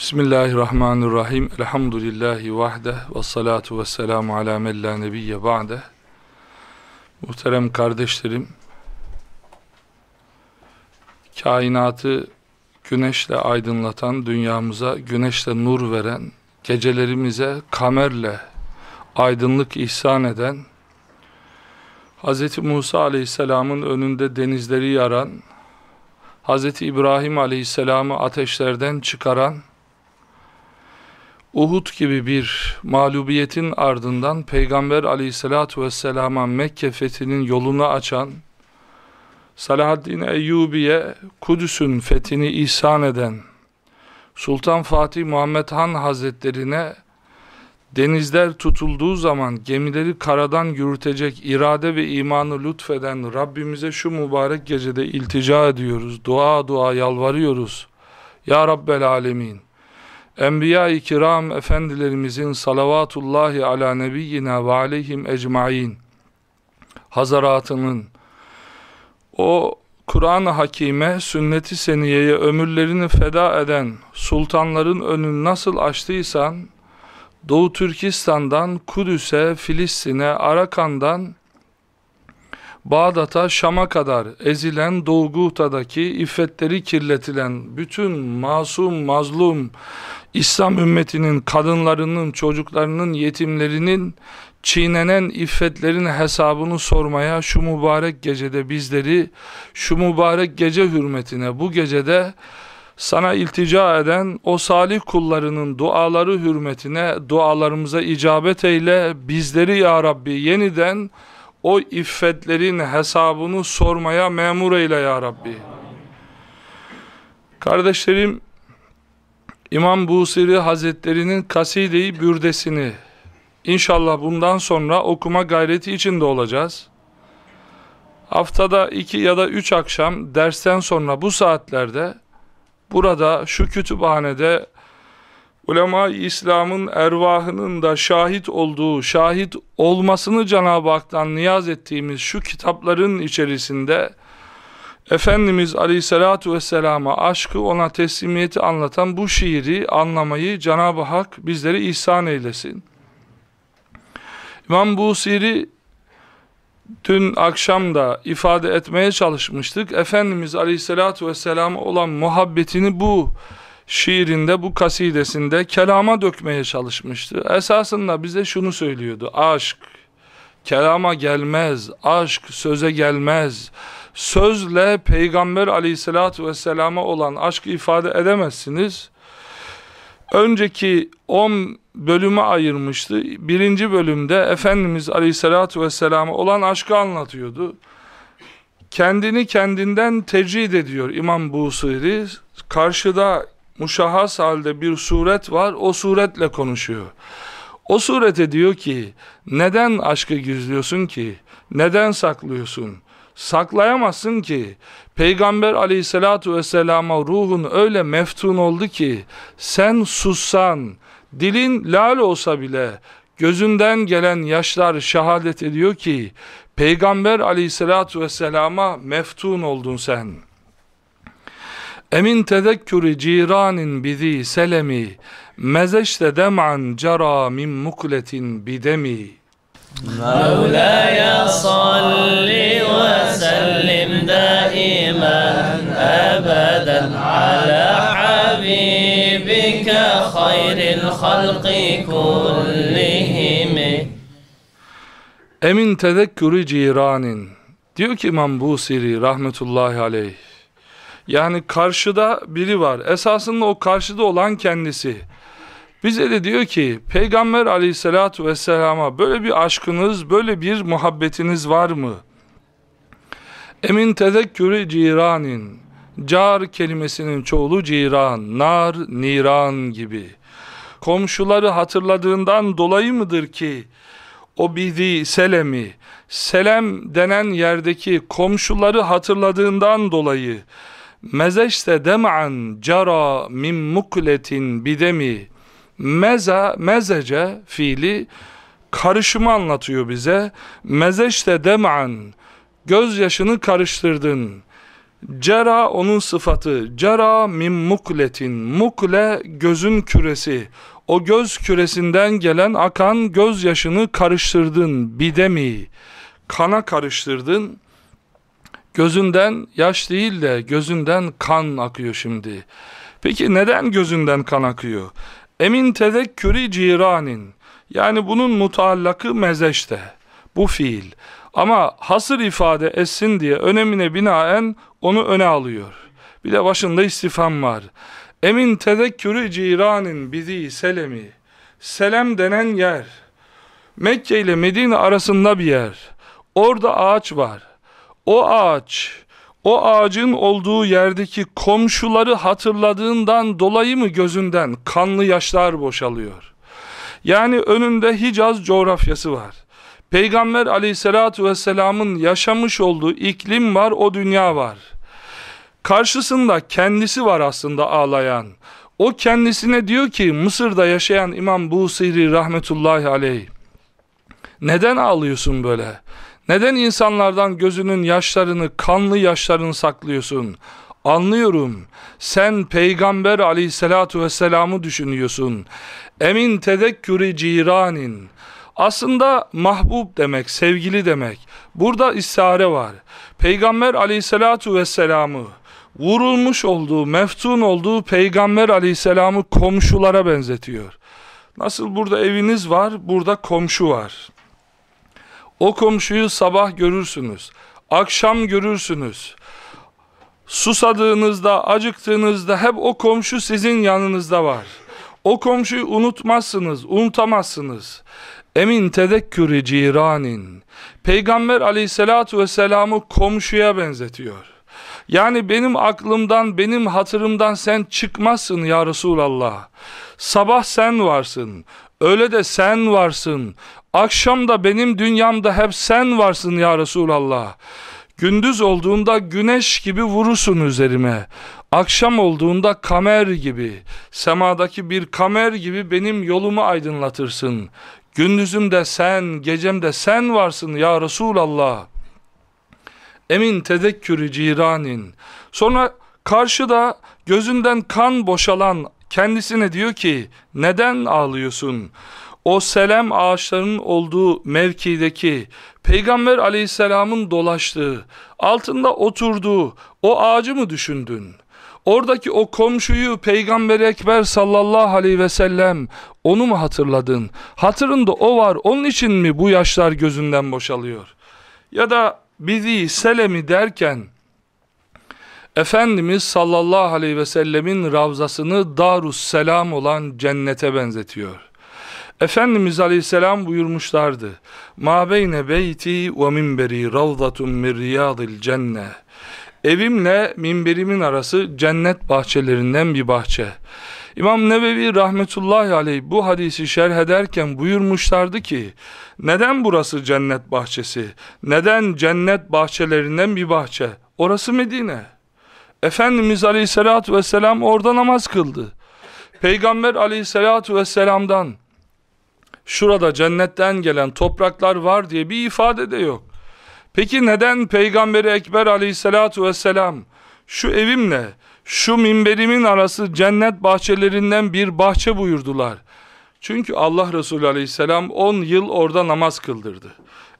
Bismillahirrahmanirrahim. Elhamdülillahi vahdeh ve salatu ve selamu ala mella nebiyye ba'deh. Muhterem kardeşlerim, kainatı güneşle aydınlatan, dünyamıza güneşle nur veren, gecelerimize kamerle aydınlık ihsan eden, Hz. Musa aleyhisselamın önünde denizleri yaran, Hz. İbrahim aleyhisselamı ateşlerden çıkaran, Uhud gibi bir mağlubiyetin ardından Peygamber aleyhissalatu vesselama Mekke fethinin yolunu açan, Salahaddin Eyyubi'ye Kudüs'ün fethini ihsan eden, Sultan Fatih Muhammed Han Hazretlerine denizler tutulduğu zaman gemileri karadan yürütecek irade ve imanı lütfeden Rabbimize şu mübarek gecede iltica ediyoruz, dua dua yalvarıyoruz. Ya Rabbel Alemin. Enbiya-i kiram efendilerimizin salavatullahi ala nebiyyina ve aleyhim ecmain hazaratının o Kur'an-ı Hakime, sünnet-i seniyeye ömürlerini feda eden sultanların önünü nasıl açtıysan, Doğu Türkistan'dan Kudüs'e, Filistin'e, Arakan'dan Bağdat'a, Şam'a kadar ezilen Doğu Guhta'daki iffetleri kirletilen bütün masum, mazlum İslam ümmetinin kadınlarının, çocuklarının, yetimlerinin çiğnenen iffetlerin hesabını sormaya şu mübarek gecede bizleri şu mübarek gece hürmetine bu gecede sana iltica eden o salih kullarının duaları hürmetine dualarımıza icabet eyle. Bizleri ya Rabbi yeniden o iffetlerin hesabını sormaya memur eyle ya Rabbi. Kardeşlerim İmam Busiri Hazretleri'nin Kaside-i Bürdesini inşallah bundan sonra okuma gayreti içinde olacağız. Haftada iki ya da üç akşam dersten sonra bu saatlerde burada şu kütüphanede ulema-i İslam'ın ervahının da şahit olduğu, şahit olmasını Cenab-ı Hak'tan niyaz ettiğimiz şu kitapların içerisinde Efendimiz Aleyhisselatü Vesselam'a aşkı ona teslimiyeti anlatan bu şiiri anlamayı Cenab-ı Hak bizlere ihsan eylesin. İmam Busiri dün akşam da ifade etmeye çalışmıştık. Efendimiz Aleyhisselatü Vesselam'a olan muhabbetini bu şiirinde, bu kasidesinde kelama dökmeye çalışmıştı. Esasında bize şunu söylüyordu. Aşk kelama gelmez, aşk söze gelmez sözle Peygamber aleyhissalatü vesselama olan aşkı ifade edemezsiniz. Önceki 10 bölüme ayırmıştı. Birinci bölümde Efendimiz aleyhissalatü vesselama olan aşkı anlatıyordu. Kendini kendinden tecrid ediyor İmam Busiri. Karşıda muşahhas halde bir suret var, o suretle konuşuyor. O surete diyor ki, neden aşkı gizliyorsun ki? Neden saklıyorsun? saklayamazsın ki Peygamber aleyhissalatu vesselama ruhun öyle meftun oldu ki sen sussan dilin lal olsa bile gözünden gelen yaşlar şehadet ediyor ki Peygamber aleyhissalatu vesselama meftun oldun sen. Emin tezekkürü ciranin bizi selemi Mezeşte dem'an cara min mukletin bidemi. Mevlaya salli ve sellim daimen ebeden ala habibike hayril halki kullihimi. Emin tezekkürü ciranin Diyor ki İmam Busiri rahmetullahi aleyh yani karşıda biri var esasında o karşıda olan kendisi bize de diyor ki Peygamber aleyhissalatu vesselama böyle bir aşkınız, böyle bir muhabbetiniz var mı? Emin tezekkürü ciranin, car kelimesinin çoğulu ciran, nar, niran gibi. Komşuları hatırladığından dolayı mıdır ki o bizi selemi, selem denen yerdeki komşuları hatırladığından dolayı mezeşte dem'an cara min mukletin bidemi Meza, mezece fiili karışımı anlatıyor bize. Mezeşte dem'an gözyaşını karıştırdın. Cera onun sıfatı. Cera min mukletin. Mukle gözün küresi. O göz küresinden gelen akan gözyaşını karıştırdın. Bidemi. Kana karıştırdın. Gözünden yaş değil de gözünden kan akıyor şimdi. Peki neden gözünden kan akıyor? Emin tezekkürü ciranin. Yani bunun mutallakı mezeşte. Bu fiil. Ama hasır ifade etsin diye önemine binaen onu öne alıyor. Bir de başında istifam var. Emin tezekkürü ciranin bizi selemi. Selem denen yer. Mekke ile Medine arasında bir yer. Orada ağaç var. O ağaç, o ağacın olduğu yerdeki komşuları hatırladığından dolayı mı gözünden kanlı yaşlar boşalıyor? Yani önünde Hicaz coğrafyası var. Peygamber aleyhissalatu vesselamın yaşamış olduğu iklim var, o dünya var. Karşısında kendisi var aslında ağlayan. O kendisine diyor ki Mısır'da yaşayan İmam Busiri rahmetullahi aleyh. Neden ağlıyorsun böyle? Neden insanlardan gözünün yaşlarını, kanlı yaşlarını saklıyorsun? Anlıyorum. Sen Peygamber aleyhissalatu vesselam'ı düşünüyorsun. Emin tedekkürü ciranin. Aslında mahbub demek, sevgili demek. Burada istare var. Peygamber aleyhissalatu vesselam'ı vurulmuş olduğu, meftun olduğu Peygamber aleyhisselamı komşulara benzetiyor. Nasıl burada eviniz var, burada komşu var. O komşuyu sabah görürsünüz, akşam görürsünüz. Susadığınızda, acıktığınızda hep o komşu sizin yanınızda var. O komşuyu unutmazsınız, unutamazsınız. Emin tedekkürü ciranin. Peygamber aleyhissalatu vesselam'ı komşuya benzetiyor. Yani benim aklımdan, benim hatırımdan sen çıkmazsın ya Resulallah. Sabah sen varsın, öyle de sen varsın. Akşam da benim dünyamda hep sen varsın ya Resulallah. Gündüz olduğunda güneş gibi vurursun üzerime. Akşam olduğunda kamer gibi, semadaki bir kamer gibi benim yolumu aydınlatırsın. Gündüzümde sen, gecemde sen varsın ya Resulallah. Emin tedekkürü ciranin. Sonra karşıda gözünden kan boşalan kendisine diyor ki neden ağlıyorsun? O selem ağaçlarının olduğu mevkideki Peygamber aleyhisselamın dolaştığı, altında oturduğu o ağacı mı düşündün? Oradaki o komşuyu Peygamber Ekber sallallahu aleyhi ve sellem onu mu hatırladın? Hatırında o var onun için mi bu yaşlar gözünden boşalıyor? Ya da bizi selemi derken Efendimiz sallallahu aleyhi ve sellemin ravzasını Darus Selam olan cennete benzetiyor. Efendimiz aleyhisselam buyurmuşlardı. Ma beyne beyti ve minberi ravzatun min riyadil cenne. Evimle minberimin arası cennet bahçelerinden bir bahçe. İmam Nevevi rahmetullahi aleyh bu hadisi şerh ederken buyurmuşlardı ki neden burası cennet bahçesi? Neden cennet bahçelerinden bir bahçe? Orası Medine. Efendimiz aleyhissalatü vesselam orada namaz kıldı. Peygamber aleyhissalatü vesselamdan şurada cennetten gelen topraklar var diye bir ifade de yok. Peki neden Peygamberi Ekber aleyhissalatu vesselam şu evimle şu minberimin arası cennet bahçelerinden bir bahçe buyurdular. Çünkü Allah Resulü aleyhisselam 10 yıl orada namaz kıldırdı.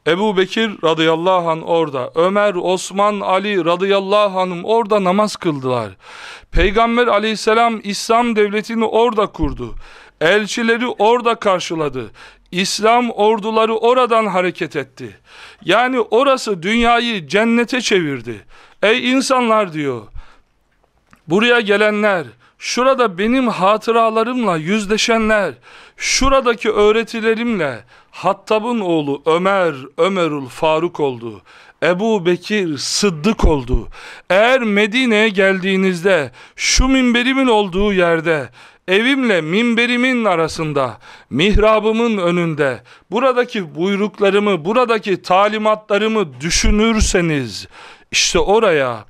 Ebu Bekir radıyallahu anh orada, Ömer, Osman, Ali radıyallahu anhum orada namaz kıldılar. Peygamber aleyhisselam İslam devletini orada kurdu. Elçileri orada karşıladı. İslam orduları oradan hareket etti. Yani orası dünyayı cennete çevirdi. Ey insanlar diyor. Buraya gelenler, şurada benim hatıralarımla yüzleşenler, şuradaki öğretilerimle Hattab'ın oğlu Ömer, Ömerül Faruk oldu. Ebu Bekir Sıddık oldu. Eğer Medine'ye geldiğinizde şu minberimin olduğu yerde evimle minberimin arasında, mihrabımın önünde, buradaki buyruklarımı, buradaki talimatlarımı düşünürseniz, işte oraya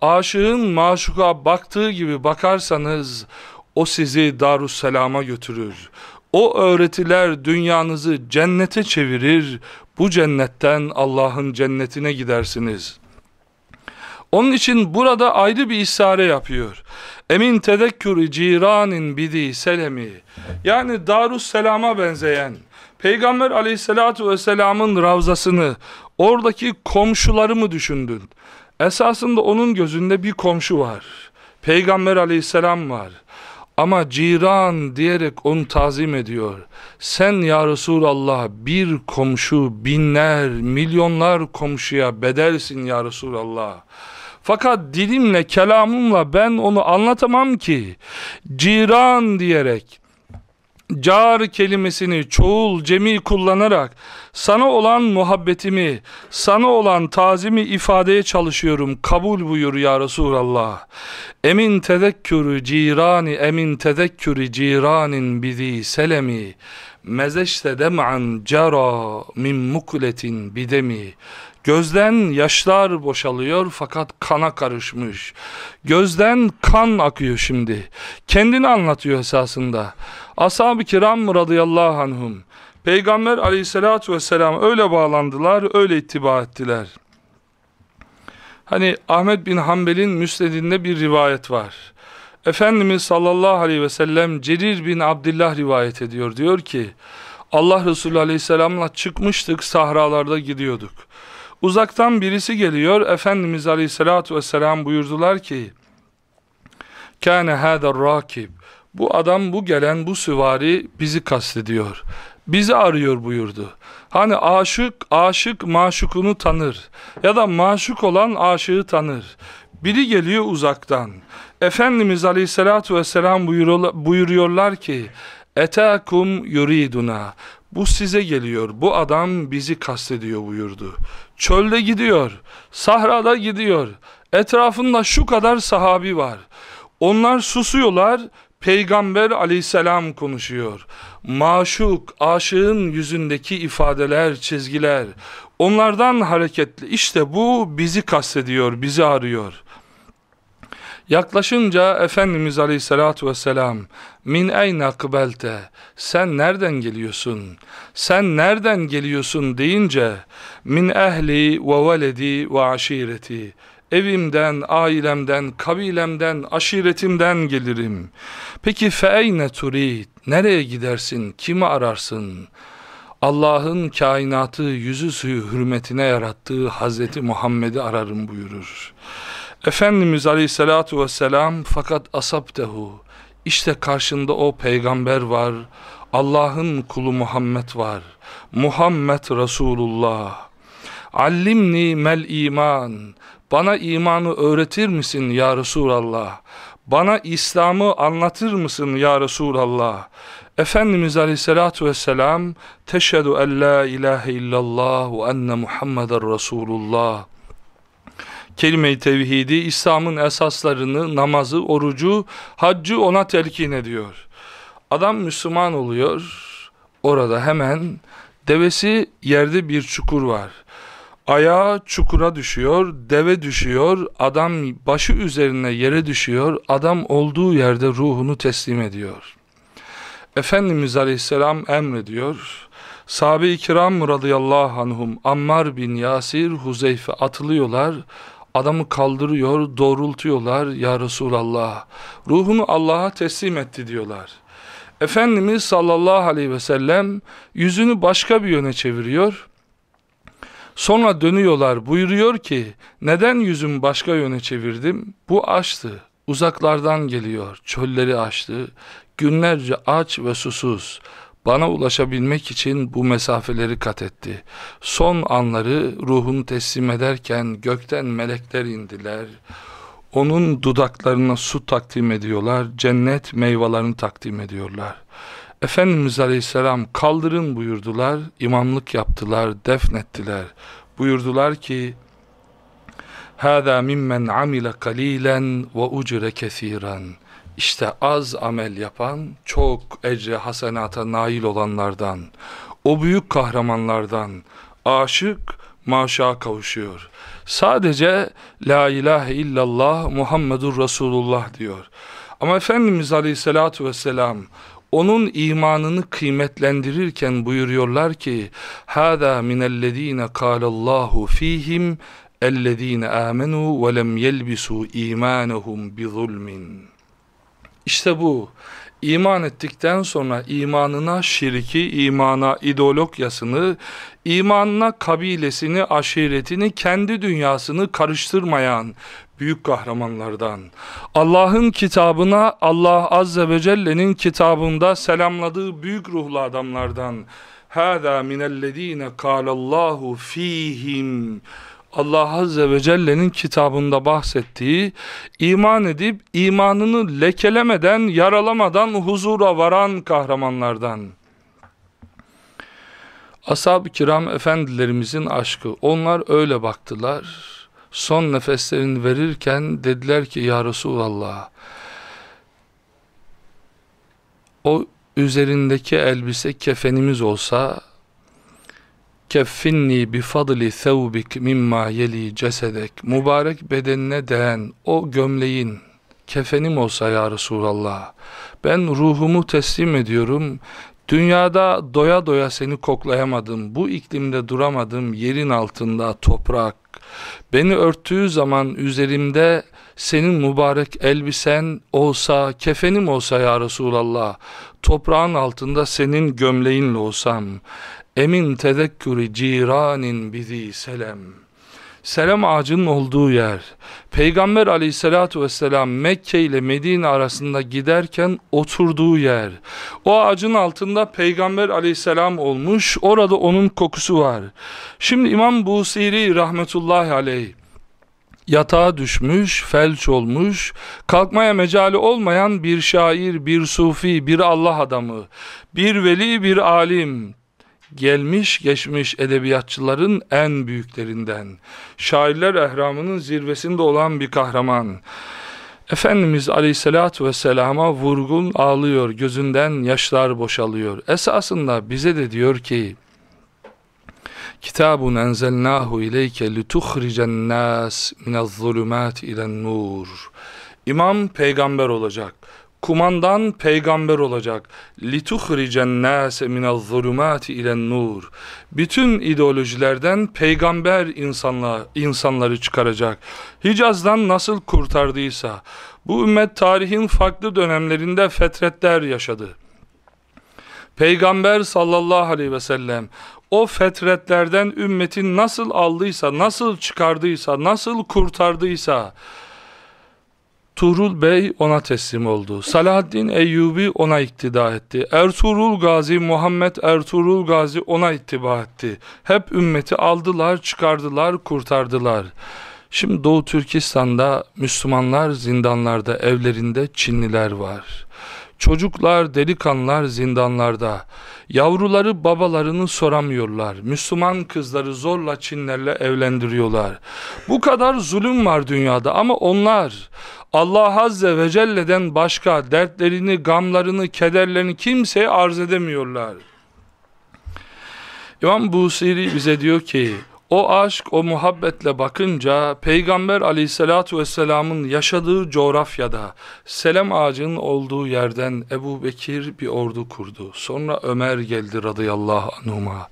aşığın maşuka baktığı gibi bakarsanız, o sizi Darusselam'a götürür. O öğretiler dünyanızı cennete çevirir, bu cennetten Allah'ın cennetine gidersiniz. Onun için burada ayrı bir istare yapıyor. Emin tedekkürü ciranin bidi selemi. Yani Darusselam'a benzeyen Peygamber aleyhissalatu vesselamın ravzasını oradaki komşuları mı düşündün? Esasında onun gözünde bir komşu var. Peygamber aleyhisselam var. Ama ciran diyerek onu tazim ediyor. Sen ya Resulallah bir komşu binler, milyonlar komşuya bedelsin ya Resulallah. Fakat dilimle, kelamımla ben onu anlatamam ki. Ciran diyerek, car kelimesini çoğul, cemi kullanarak sana olan muhabbetimi, sana olan tazimi ifadeye çalışıyorum. Kabul buyur ya Resulallah. Emin tezekkürü cirani, emin tezekkürü ciranin bizi selemi. Mezeşte dem'an cara min mukletin bidemi. Gözden yaşlar boşalıyor fakat kana karışmış. Gözden kan akıyor şimdi. Kendini anlatıyor esasında. Ashab-ı kiram radıyallahu anhum. Peygamber aleyhissalatü vesselam öyle bağlandılar, öyle ittiba ettiler. Hani Ahmet bin Hanbel'in müsnedinde bir rivayet var. Efendimiz sallallahu aleyhi ve sellem Cerir bin Abdullah rivayet ediyor. Diyor ki Allah Resulü aleyhisselamla çıkmıştık sahralarda gidiyorduk. Uzaktan birisi geliyor. Efendimiz Aleyhisselatü Vesselam buyurdular ki Kâne hâder rakib Bu adam bu gelen bu süvari bizi kastediyor. Bizi arıyor buyurdu. Hani aşık aşık maşukunu tanır ya da maşuk olan aşığı tanır. Biri geliyor uzaktan. Efendimiz Aleyhisselatü Vesselam buyuruyorlar ki Etâkum yuriduna bu size geliyor. Bu adam bizi kastediyor buyurdu. Çölde gidiyor. Sahrada gidiyor. Etrafında şu kadar sahabi var. Onlar susuyorlar. Peygamber aleyhisselam konuşuyor. Maşuk, aşığın yüzündeki ifadeler, çizgiler. Onlardan hareketli. İşte bu bizi kastediyor, bizi arıyor. Yaklaşınca Efendimiz Aleyhisselatü Vesselam min eyne kıbelte sen nereden geliyorsun sen nereden geliyorsun deyince min ehli ve veledi ve aşireti evimden, ailemden, kabilemden, aşiretimden gelirim. Peki feyne turid nereye gidersin, kimi ararsın? Allah'ın kainatı yüzü suyu hürmetine yarattığı Hazreti Muhammed'i ararım buyurur. Efendimiz Aleyhisselatü Vesselam fakat asabtehu işte karşında o peygamber var Allah'ın kulu Muhammed var Muhammed Resulullah Allimni mel iman bana imanı öğretir misin ya Resulallah bana İslam'ı anlatır mısın ya Resulallah Efendimiz Aleyhisselatü Vesselam teşhedü en la ilahe illallah ve enne Muhammeden Resulullah kelime-i tevhidi, İslam'ın esaslarını, namazı, orucu, haccı ona telkin ediyor. Adam Müslüman oluyor, orada hemen devesi yerde bir çukur var. Ayağı çukura düşüyor, deve düşüyor, adam başı üzerine yere düşüyor, adam olduğu yerde ruhunu teslim ediyor. Efendimiz Aleyhisselam emrediyor, sahabe-i kiram radıyallahu anhum Ammar bin Yasir, Huzeyfe atılıyorlar, Adamı kaldırıyor, doğrultuyorlar ya Resulallah. Ruhunu Allah'a teslim etti diyorlar. Efendimiz sallallahu aleyhi ve sellem yüzünü başka bir yöne çeviriyor. Sonra dönüyorlar buyuruyor ki neden yüzümü başka yöne çevirdim? Bu açtı. Uzaklardan geliyor. Çölleri açtı. Günlerce aç ve susuz. Bana ulaşabilmek için bu mesafeleri kat etti. Son anları ruhunu teslim ederken gökten melekler indiler. Onun dudaklarına su takdim ediyorlar, cennet meyvelerini takdim ediyorlar. Efendimiz Aleyhisselam kaldırın buyurdular, imamlık yaptılar, defnettiler. Buyurdular ki, هَذَا مِمَّنْ عَمِلَ قَلِيلًا وَاُجْرَ كَثِيرًا işte az amel yapan, çok ecre hasenata nail olanlardan, o büyük kahramanlardan, aşık maşa kavuşuyor. Sadece La ilahe illallah Muhammedur Resulullah diyor. Ama Efendimiz Aleyhisselatü Vesselam onun imanını kıymetlendirirken buyuruyorlar ki hada minellezine kalallahu fihim ellezine amenu ve lem yelbisu imanuhum bi zulmin. İşte bu. İman ettikten sonra imanına şirki, imana ideologyasını, imanına kabilesini, aşiretini, kendi dünyasını karıştırmayan, büyük kahramanlardan. Allah'ın kitabına Allah Azze ve Celle'nin kitabında selamladığı büyük ruhlu adamlardan. Hâzâ minellezîne kâlallâhu fîhim. Allah Azze ve Celle'nin kitabında bahsettiği, iman edip imanını lekelemeden, yaralamadan huzura varan kahramanlardan. Ashab-ı kiram efendilerimizin aşkı, onlar öyle baktılar. Son nefeslerini verirken dediler ki ya Resulallah, o üzerindeki elbise kefenimiz olsa, keffinni bi fadli thawbik mimma yeli cesedek mübarek bedenine değen o gömleğin kefenim olsa ya Resulallah ben ruhumu teslim ediyorum dünyada doya doya seni koklayamadım bu iklimde duramadım yerin altında toprak beni örttüğü zaman üzerimde senin mübarek elbisen olsa, kefenim olsa ya Resulallah, toprağın altında senin gömleğinle olsam, emin tezekkürü ciranin bizi selem. Selam ağacının olduğu yer. Peygamber aleyhissalatu vesselam Mekke ile Medine arasında giderken oturduğu yer. O ağacın altında Peygamber aleyhisselam olmuş. Orada onun kokusu var. Şimdi İmam Busiri rahmetullahi aleyh yatağa düşmüş, felç olmuş, kalkmaya mecali olmayan bir şair, bir sufi, bir Allah adamı, bir veli, bir alim, gelmiş geçmiş edebiyatçıların en büyüklerinden, şairler ehramının zirvesinde olan bir kahraman. Efendimiz Aleyhisselatü Vesselam'a vurgun ağlıyor, gözünden yaşlar boşalıyor. Esasında bize de diyor ki, Kitabun enzelnahu ileyke lituhricen nas minez zulümat ilen nur. İmam peygamber olacak kumandan peygamber olacak. لِتُخْرِجَ nase مِنَ الظُّلُمَاتِ اِلَى nur. Bütün ideolojilerden peygamber insanlar, insanları çıkaracak. Hicaz'dan nasıl kurtardıysa, bu ümmet tarihin farklı dönemlerinde fetretler yaşadı. Peygamber sallallahu aleyhi ve sellem o fetretlerden ümmetin nasıl aldıysa, nasıl çıkardıysa, nasıl kurtardıysa, Tuğrul Bey ona teslim oldu. Salahaddin Eyyubi ona iktida etti. Ertuğrul Gazi, Muhammed Ertuğrul Gazi ona ittiba etti. Hep ümmeti aldılar, çıkardılar, kurtardılar. Şimdi Doğu Türkistan'da Müslümanlar zindanlarda, evlerinde Çinliler var. Çocuklar, delikanlılar zindanlarda. Yavruları babalarını soramıyorlar. Müslüman kızları zorla Çinlerle evlendiriyorlar. Bu kadar zulüm var dünyada ama onlar Allah Azze ve Celle'den başka dertlerini, gamlarını, kederlerini kimseye arz edemiyorlar. İmam Busiri bize diyor ki, o aşk, o muhabbetle bakınca Peygamber aleyhissalatu vesselamın yaşadığı coğrafyada selam ağacının olduğu yerden Ebu Bekir bir ordu kurdu. Sonra Ömer geldi radıyallahu anhuma.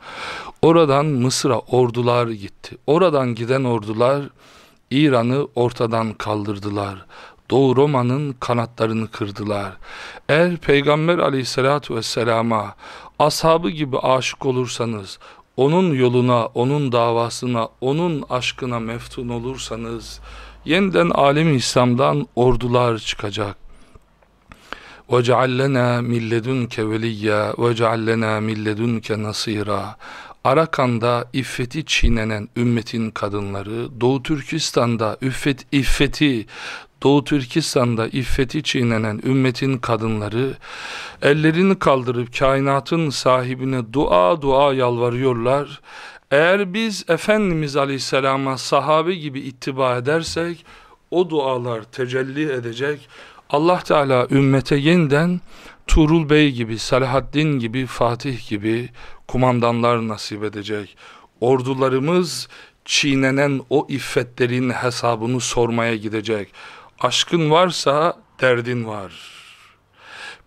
Oradan Mısır'a ordular gitti. Oradan giden ordular İran'ı ortadan kaldırdılar. Doğu Roma'nın kanatlarını kırdılar. Eğer Peygamber aleyhissalatu vesselama ashabı gibi aşık olursanız, onun yoluna, onun davasına, onun aşkına meftun olursanız, yeniden alemi İslam'dan ordular çıkacak. وَجَعَلْ لَنَا مِنْ لَدُنْكَ وَلِيَّا وَجَعَلْ لَنَا مِنْ لَدُنْكَ نَصِيرًا Arakan'da iffeti çiğnenen ümmetin kadınları, Doğu Türkistan'da üffet, iffeti, Doğu Türkistan'da iffeti çiğnenen ümmetin kadınları, ellerini kaldırıp kainatın sahibine dua dua yalvarıyorlar. Eğer biz Efendimiz Aleyhisselam'a sahabe gibi ittiba edersek, o dualar tecelli edecek. Allah Teala ümmete yeniden Tuğrul Bey gibi, Salahaddin gibi, Fatih gibi kumandanlar nasip edecek. Ordularımız çiğnenen o iffetlerin hesabını sormaya gidecek. Aşkın varsa derdin var.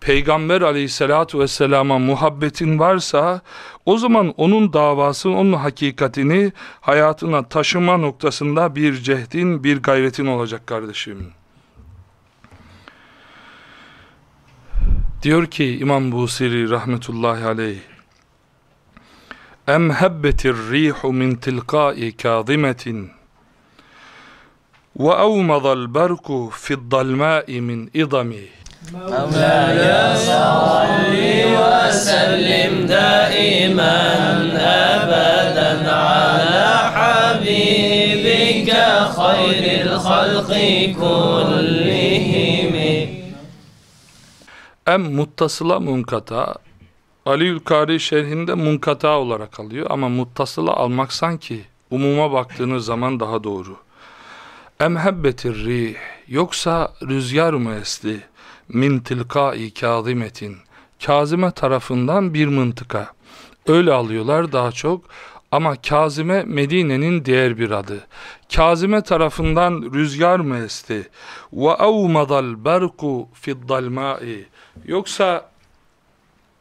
Peygamber aleyhissalatu vesselama muhabbetin varsa o zaman onun davası, onun hakikatini hayatına taşıma noktasında bir cehdin, bir gayretin olacak kardeşim. Diyor ki İmam Busiri rahmetullahi aleyh Em hebbetir rihu min tilkai kâzimetin ve evmedal berku fi'd-dalmâ'i min idami مولاي صل وسلم دائما أبدا على حبيبك خير الخلق كلهم Em muttasıla munkata Aliül Kari şerhinde munkata olarak alıyor ama muttasıla almak sanki umuma baktığınız zaman daha doğru. Em hebbetir rih yoksa rüzgar mı esti min tilkai kâzimetin Kazime tarafından bir mıntıka. Öyle alıyorlar daha çok ama Kazime Medine'nin diğer bir adı. Kazime tarafından rüzgar mı esti? Ve evmadal berku fi'd-dalmai Yoksa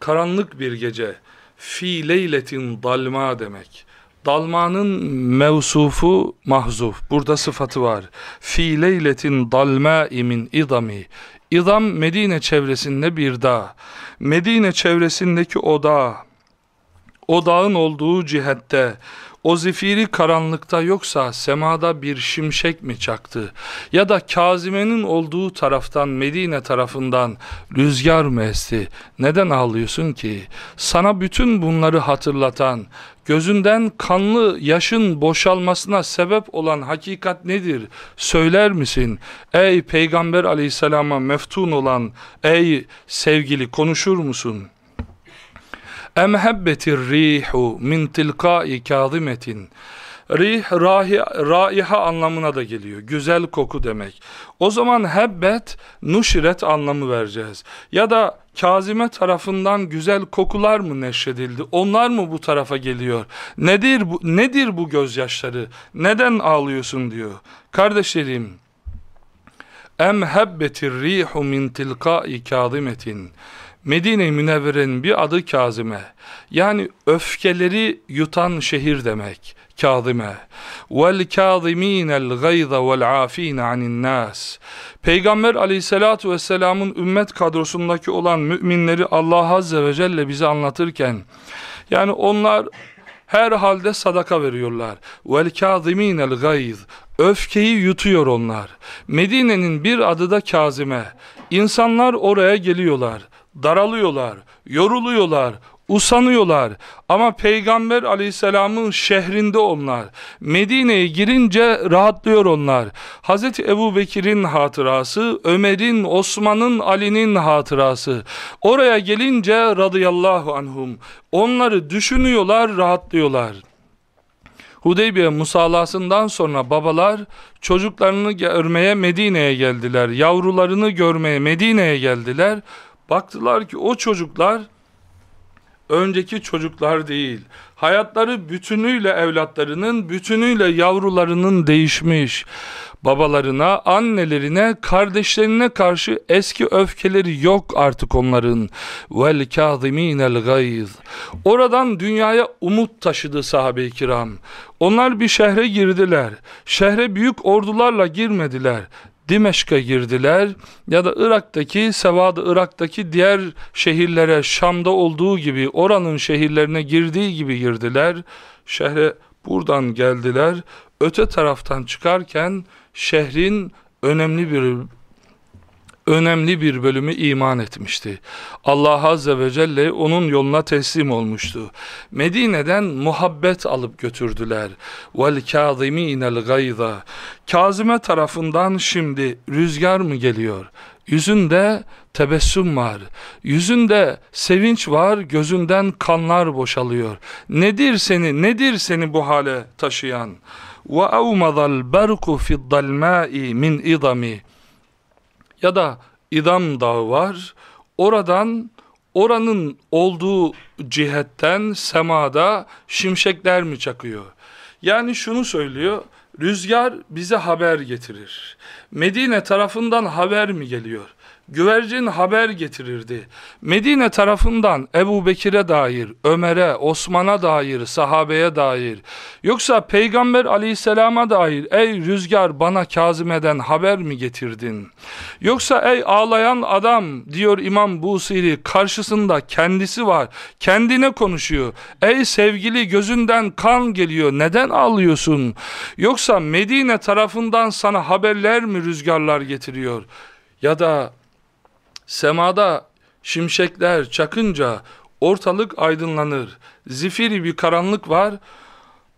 karanlık bir gece fi leyletin dalma demek. Dalmanın mevsufu mahzuf. Burada sıfatı var. Fi leyletin dalma imin idami. İdam Medine çevresinde bir dağ. Medine çevresindeki o dağ. O dağın olduğu cihette o zifiri karanlıkta yoksa semada bir şimşek mi çaktı? Ya da Kazime'nin olduğu taraftan Medine tarafından rüzgar mı esti? Neden ağlıyorsun ki? Sana bütün bunları hatırlatan, gözünden kanlı yaşın boşalmasına sebep olan hakikat nedir? Söyler misin? Ey Peygamber aleyhisselama meftun olan, ey sevgili konuşur musun?'' Emhebbetir rihu min tilkai kâzimetin. Rih, rahi, raiha anlamına da geliyor. Güzel koku demek. O zaman hebbet, nuşiret anlamı vereceğiz. Ya da Kazime tarafından güzel kokular mı neşredildi? Onlar mı bu tarafa geliyor? Nedir bu, nedir bu gözyaşları? Neden ağlıyorsun diyor. Kardeşlerim, em hebbetir rihu min tilkai kâzimetin. Medine-i Münevvere'nin bir adı Kazime. Yani öfkeleri yutan şehir demek. Kazime. Vel kâzimînel gayza vel afîne anin nâs. Peygamber aleyhissalatu vesselamın ümmet kadrosundaki olan müminleri Allah azze ve celle bize anlatırken yani onlar her halde sadaka veriyorlar. Vel kâzimînel gayz. Öfkeyi yutuyor onlar. Medine'nin bir adı da Kazime. İnsanlar oraya geliyorlar daralıyorlar, yoruluyorlar, usanıyorlar. Ama Peygamber aleyhisselamın şehrinde onlar. Medine'ye girince rahatlıyor onlar. Hazreti Ebu Bekir'in hatırası, Ömer'in, Osman'ın, Ali'nin hatırası. Oraya gelince radıyallahu anhum. Onları düşünüyorlar, rahatlıyorlar. Hudeybiye musalasından sonra babalar çocuklarını görmeye Medine'ye geldiler. Yavrularını görmeye Medine'ye geldiler. Baktılar ki o çocuklar önceki çocuklar değil. Hayatları bütünüyle evlatlarının, bütünüyle yavrularının değişmiş. Babalarına, annelerine, kardeşlerine karşı eski öfkeleri yok artık onların. Vel kâzimînel gayz. Oradan dünyaya umut taşıdı sahabe-i kiram. Onlar bir şehre girdiler. Şehre büyük ordularla girmediler. Dimeşk'a girdiler ya da Irak'taki, Sevad Irak'taki diğer şehirlere Şam'da olduğu gibi oranın şehirlerine girdiği gibi girdiler. Şehre buradan geldiler. Öte taraftan çıkarken şehrin önemli bir önemli bir bölümü iman etmişti. Allah Azze ve Celle onun yoluna teslim olmuştu. Medine'den muhabbet alıp götürdüler. Kâzimînel gayza. Kazime tarafından şimdi rüzgar mı geliyor? Yüzünde tebessüm var. Yüzünde sevinç var, gözünden kanlar boşalıyor. Nedir seni, nedir seni bu hale taşıyan? Ve evmadal berku fi'd-dalmâ'i min idami ya da İdam Dağı var. Oradan oranın olduğu cihetten semada şimşekler mi çakıyor? Yani şunu söylüyor. Rüzgar bize haber getirir. Medine tarafından haber mi geliyor? Güvercin haber getirirdi. Medine tarafından Ebu Bekir'e dair, Ömer'e, Osman'a dair, sahabeye dair, yoksa Peygamber aleyhisselama dair, ey rüzgar bana Kazime'den haber mi getirdin? Yoksa ey ağlayan adam, diyor İmam Busiri, karşısında kendisi var, kendine konuşuyor. Ey sevgili gözünden kan geliyor, neden ağlıyorsun? Yoksa Medine tarafından sana haberler mi rüzgarlar getiriyor? Ya da semada şimşekler çakınca ortalık aydınlanır. Zifiri bir karanlık var.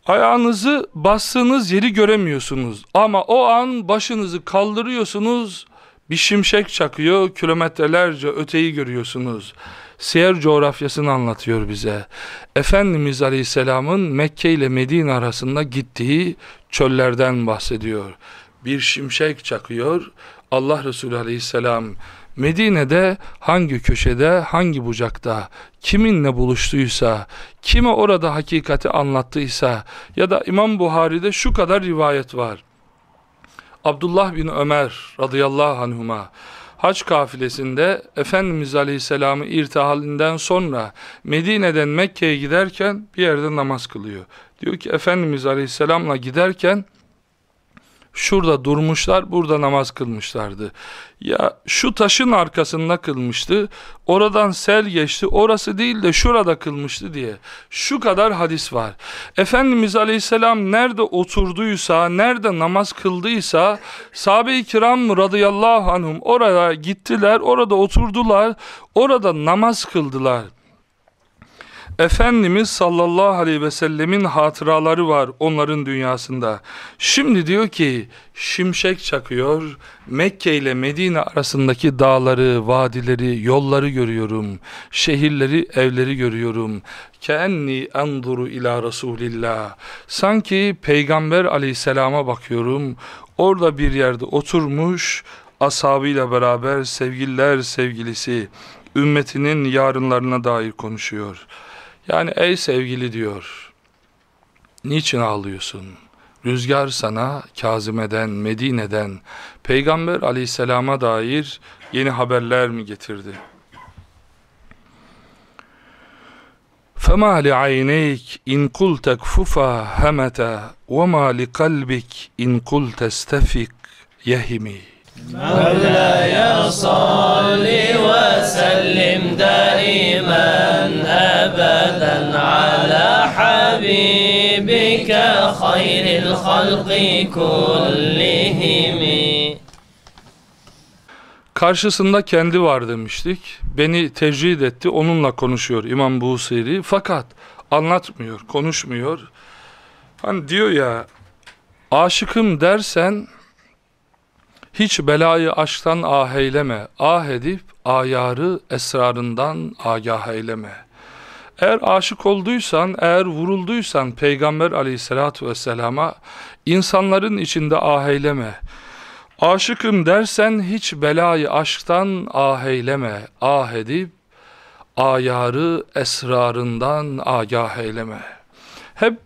Ayağınızı bastığınız yeri göremiyorsunuz. Ama o an başınızı kaldırıyorsunuz. Bir şimşek çakıyor, kilometrelerce öteyi görüyorsunuz. Siyer coğrafyasını anlatıyor bize. Efendimiz Aleyhisselam'ın Mekke ile Medine arasında gittiği çöllerden bahsediyor. Bir şimşek çakıyor. Allah Resulü Aleyhisselam Medine'de hangi köşede, hangi bucakta, kiminle buluştuysa, kime orada hakikati anlattıysa ya da İmam Buhari'de şu kadar rivayet var. Abdullah bin Ömer radıyallahu anhuma hac kafilesinde Efendimiz Aleyhisselam'ı irtihalinden sonra Medine'den Mekke'ye giderken bir yerde namaz kılıyor. Diyor ki Efendimiz Aleyhisselam'la giderken şurada durmuşlar, burada namaz kılmışlardı. Ya şu taşın arkasında kılmıştı, oradan sel geçti, orası değil de şurada kılmıştı diye. Şu kadar hadis var. Efendimiz Aleyhisselam nerede oturduysa, nerede namaz kıldıysa, sahabe-i kiram radıyallahu anhum oraya gittiler, orada oturdular, orada namaz kıldılar. Efendimiz sallallahu aleyhi ve sellemin hatıraları var onların dünyasında. Şimdi diyor ki şimşek çakıyor Mekke ile Medine arasındaki dağları, vadileri, yolları görüyorum. Şehirleri, evleri görüyorum. Keenni enduru ila Resulillah. Sanki Peygamber aleyhisselama bakıyorum. Orada bir yerde oturmuş ashabıyla beraber sevgililer sevgilisi ümmetinin yarınlarına dair konuşuyor. Yani ey sevgili diyor, niçin ağlıyorsun? Rüzgar sana Kazime'den, Medine'den, Peygamber aleyhisselama dair yeni haberler mi getirdi? فَمَا لِعَيْنَيْكِ اِنْ قُلْتَ كْفُفَا هَمَتَا وَمَا لِقَلْبِكِ اِنْ قُلْتَ اسْتَفِقْ يَهِمِي مولاي صل وسلم دائما ابدا على حبيبك خير الخلق كلهم Karşısında kendi var demiştik. Beni tecrid etti. Onunla konuşuyor İmam Busiri. Fakat anlatmıyor, konuşmuyor. Hani diyor ya aşıkım dersen hiç belayı aşktan ah eyleme, ah edip ayarı esrarından agah eyleme. Eğer aşık olduysan, eğer vurulduysan Peygamber aleyhissalatu vesselama insanların içinde ah eyleme. Aşıkım dersen hiç belayı aşktan ah eyleme, ah edip ayarı esrarından agah eyleme. Hep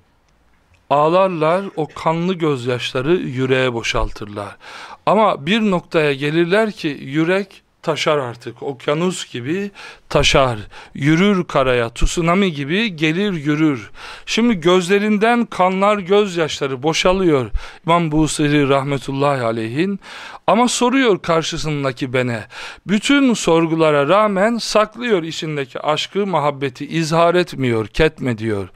ağlarlar, o kanlı gözyaşları yüreğe boşaltırlar. Ama bir noktaya gelirler ki yürek taşar artık. Okyanus gibi taşar. Yürür karaya. Tsunami gibi gelir yürür. Şimdi gözlerinden kanlar gözyaşları boşalıyor. İmam Busiri rahmetullahi aleyhin. Ama soruyor karşısındaki bene. Bütün sorgulara rağmen saklıyor içindeki aşkı, muhabbeti izhar etmiyor, ketme diyor.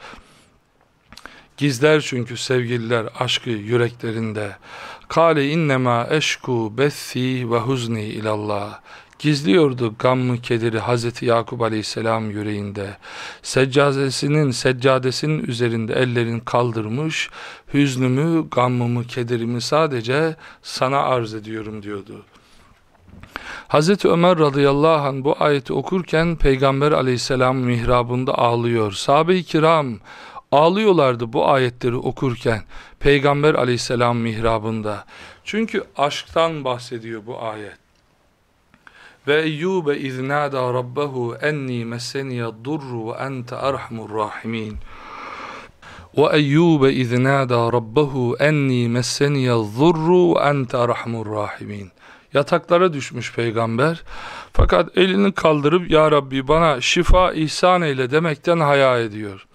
Gizler çünkü sevgililer aşkı yüreklerinde. Kale innema eşku bethi ve huzni ilallah. Gizliyordu gammı kederi Hazreti Yakup Aleyhisselam yüreğinde. Seccadesinin seccadesinin üzerinde ellerini kaldırmış, hüznümü, gammımı, kederimi sadece sana arz ediyorum diyordu. Hazreti Ömer radıyallahu anh bu ayeti okurken Peygamber aleyhisselam mihrabında ağlıyor. Sahabe-i kiram ağlıyorlardı bu ayetleri okurken Peygamber aleyhisselam mihrabında. Çünkü aşktan bahsediyor bu ayet. Ve Eyyube iznâdâ rabbehu enni messeniyed durru ve ente erhamur rahimin. Ve Eyyube iznâdâ rabbehu enni messeniyed durru ve ente erhamur rahimin. Yataklara düşmüş peygamber. Fakat elini kaldırıp Ya Rabbi bana şifa ihsan eyle demekten haya ediyor.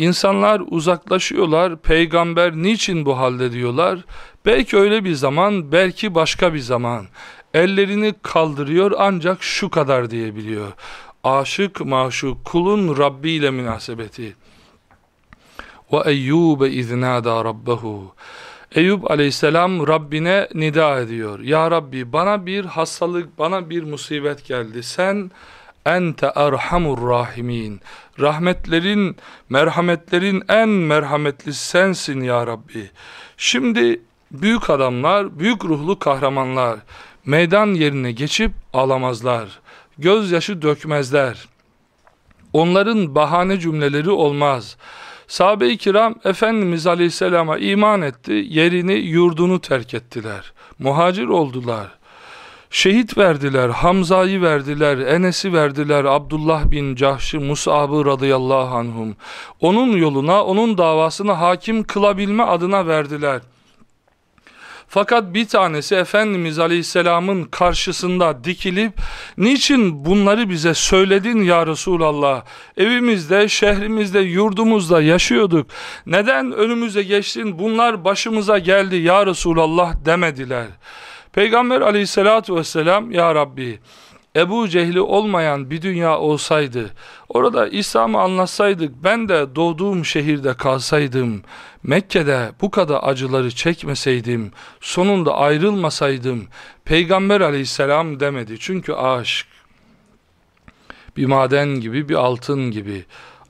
İnsanlar uzaklaşıyorlar. Peygamber niçin bu halde diyorlar. Belki öyle bir zaman, belki başka bir zaman. Ellerini kaldırıyor ancak şu kadar diyebiliyor. Aşık maşuk kulun Rabbi ile münasebeti. Ve Eyyube iznâdâ rabbehu. Eyüp aleyhisselam Rabbine nida ediyor. Ya Rabbi bana bir hastalık, bana bir musibet geldi. Sen ente erhamur rahimin. Rahmetlerin, merhametlerin en merhametlisi sensin ya Rabbi. Şimdi büyük adamlar, büyük ruhlu kahramanlar meydan yerine geçip alamazlar. Gözyaşı dökmezler. Onların bahane cümleleri olmaz. Sahabe-i kiram Efendimiz Aleyhisselam'a iman etti, yerini, yurdunu terk ettiler. Muhacir oldular. Şehit verdiler, Hamza'yı verdiler, Enes'i verdiler, Abdullah bin Cahş'ı, Mus'ab'ı radıyallahu anhum. Onun yoluna, onun davasına hakim kılabilme adına verdiler. Fakat bir tanesi Efendimiz Aleyhisselam'ın karşısında dikilip niçin bunları bize söyledin ya Resulallah? Evimizde, şehrimizde, yurdumuzda yaşıyorduk. Neden önümüze geçtin? Bunlar başımıza geldi ya Resulallah demediler. Peygamber Aleyhisselatü vesselam ya Rabbi Ebu Cehli olmayan bir dünya olsaydı, orada İslam'ı anlatsaydık, ben de doğduğum şehirde kalsaydım, Mekke'de bu kadar acıları çekmeseydim, sonunda ayrılmasaydım, Peygamber aleyhisselam demedi. Çünkü aşk, bir maden gibi, bir altın gibi,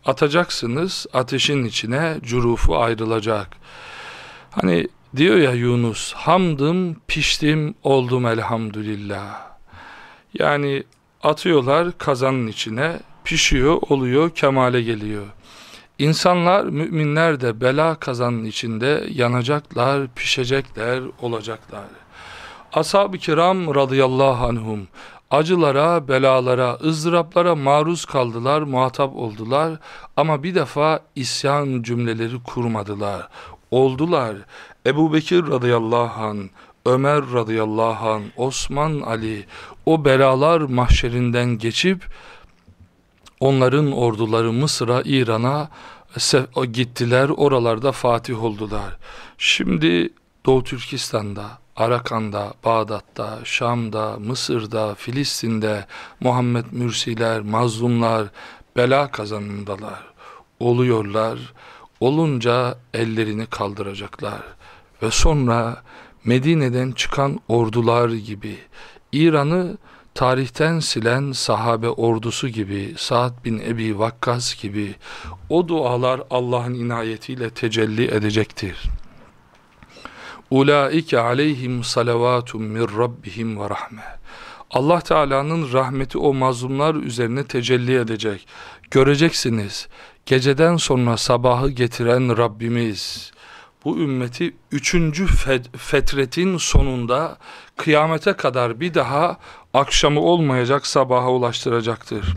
atacaksınız ateşin içine, curufu ayrılacak. Hani diyor ya Yunus, hamdım, piştim, oldum elhamdülillah. Yani atıyorlar kazanın içine, pişiyor, oluyor, kemale geliyor. İnsanlar, müminler de bela kazanın içinde yanacaklar, pişecekler, olacaklar. Ashab-ı kiram radıyallahu anhum acılara, belalara, ızdıraplara maruz kaldılar, muhatap oldular ama bir defa isyan cümleleri kurmadılar. Oldular. Ebu Bekir radıyallahu anh Ömer radıyallahu an, Osman Ali o belalar mahşerinden geçip onların orduları Mısır'a, İran'a gittiler. Oralarda Fatih oldular. Şimdi Doğu Türkistan'da, Arakan'da, Bağdat'ta, Şam'da, Mısır'da, Filistin'de Muhammed Mürsiler, mazlumlar bela kazanındalar. Oluyorlar. Olunca ellerini kaldıracaklar. Ve sonra Medine'den çıkan ordular gibi, İran'ı tarihten silen sahabe ordusu gibi, Sa'd bin Ebi Vakkas gibi o dualar Allah'ın inayetiyle tecelli edecektir. Ulaike aleyhim salavatum min rabbihim ve rahme. Allah Teala'nın rahmeti o mazlumlar üzerine tecelli edecek. Göreceksiniz. Geceden sonra sabahı getiren Rabbimiz bu ümmeti üçüncü fetretin sonunda kıyamete kadar bir daha akşamı olmayacak sabaha ulaştıracaktır.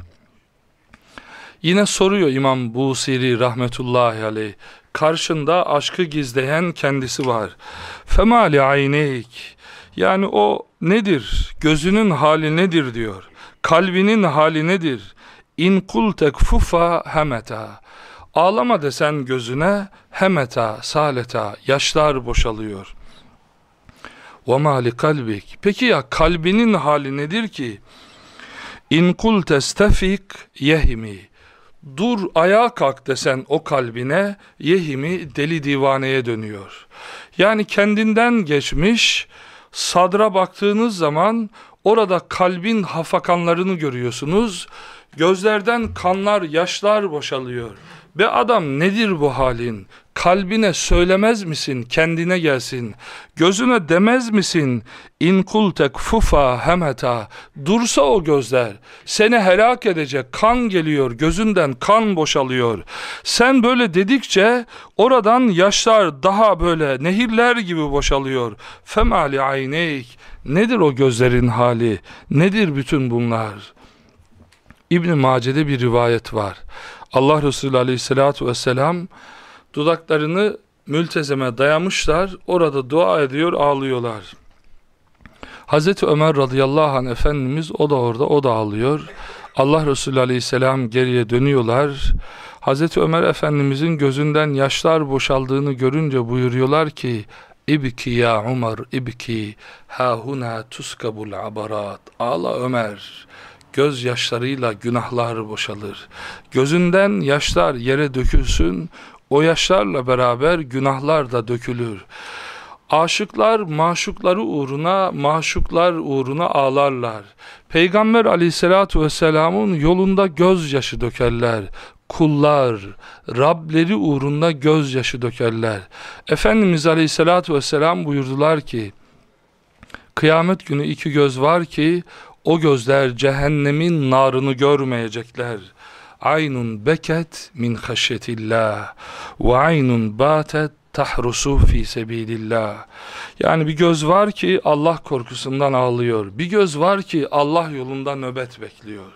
Yine soruyor İmam Busiri rahmetullahi aleyh. Karşında aşkı gizleyen kendisi var. Femali ayneyk. Yani o nedir? Gözünün hali nedir diyor. Kalbinin hali nedir? in kultek fufa hemeta. Ağlama desen gözüne hemeta saleta yaşlar boşalıyor. Ve mali kalbik. Peki ya kalbinin hali nedir ki? İn kul testefik yehimi. Dur ayağa kalk desen o kalbine yehimi deli divaneye dönüyor. Yani kendinden geçmiş sadra baktığınız zaman orada kalbin hafakanlarını görüyorsunuz. Gözlerden kanlar, yaşlar boşalıyor. Be adam nedir bu halin? Kalbine söylemez misin? Kendine gelsin. Gözüne demez misin? İn kul tekfufa hemeta. Dursa o gözler. Seni helak edecek kan geliyor. Gözünden kan boşalıyor. Sen böyle dedikçe oradan yaşlar daha böyle nehirler gibi boşalıyor. Femali ayneyk. Nedir o gözlerin hali? Nedir bütün bunlar? İbn Mace'de bir rivayet var. Allah Resulü aleyhissalatu vesselam dudaklarını mültezeme dayamışlar. Orada dua ediyor, ağlıyorlar. Hazreti Ömer radıyallahu anh Efendimiz o da orada o da ağlıyor. Allah Resulü aleyhisselam geriye dönüyorlar. Hazreti Ömer Efendimizin gözünden yaşlar boşaldığını görünce buyuruyorlar ki İbki ya Umar ibki hahuna tuskabul abarat Ağla Ömer gözyaşlarıyla günahlar boşalır. Gözünden yaşlar yere dökülsün, o yaşlarla beraber günahlar da dökülür. Aşıklar maşukları uğruna, maşuklar uğruna ağlarlar. Peygamber aleyhissalatu vesselamın yolunda gözyaşı dökerler. Kullar, Rableri uğrunda gözyaşı dökerler. Efendimiz aleyhissalatu vesselam buyurdular ki, Kıyamet günü iki göz var ki, o gözler cehennemin narını görmeyecekler. Aynun beket min haşyetillah ve aynun batet tahrusu fi sebilillah. Yani bir göz var ki Allah korkusundan ağlıyor. Bir göz var ki Allah yolunda nöbet bekliyor.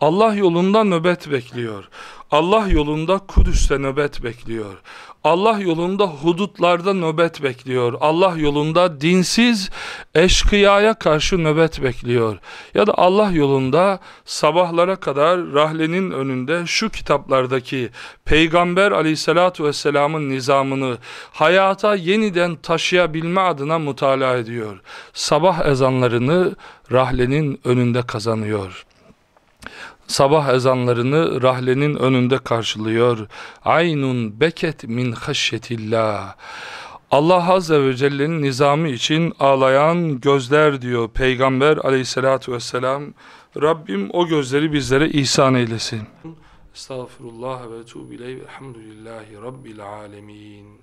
Allah yolunda nöbet bekliyor. Allah yolunda Kudüs'te nöbet bekliyor. Allah yolunda hudutlarda nöbet bekliyor. Allah yolunda dinsiz eşkıyaya karşı nöbet bekliyor. Ya da Allah yolunda sabahlara kadar rahlenin önünde şu kitaplardaki Peygamber aleyhissalatu vesselamın nizamını hayata yeniden taşıyabilme adına mutala ediyor. Sabah ezanlarını rahlenin önünde kazanıyor sabah ezanlarını rahlenin önünde karşılıyor. Aynun beket min haşyetillah. Allah Azze ve Celle'nin nizamı için ağlayan gözler diyor Peygamber aleyhissalatu vesselam. Rabbim o gözleri bizlere ihsan eylesin. Estağfurullah ve etubu ileyh. Elhamdülillahi Rabbil alemin.